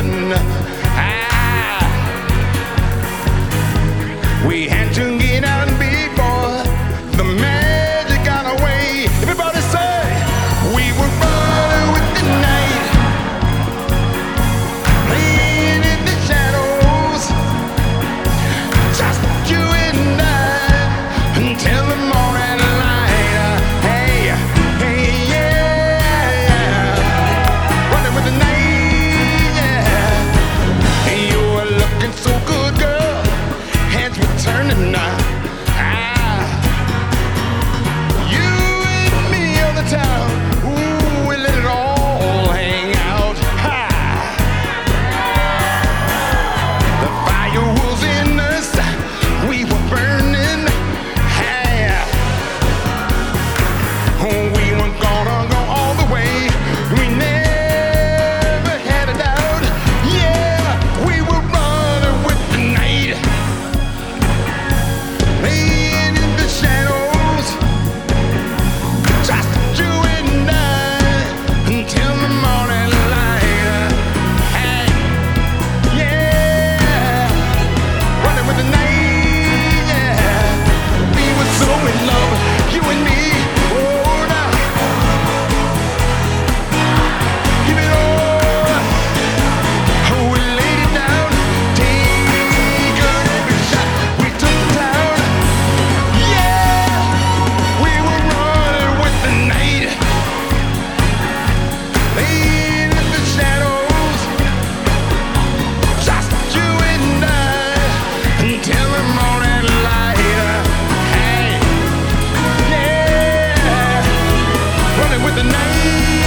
Ah. We aí.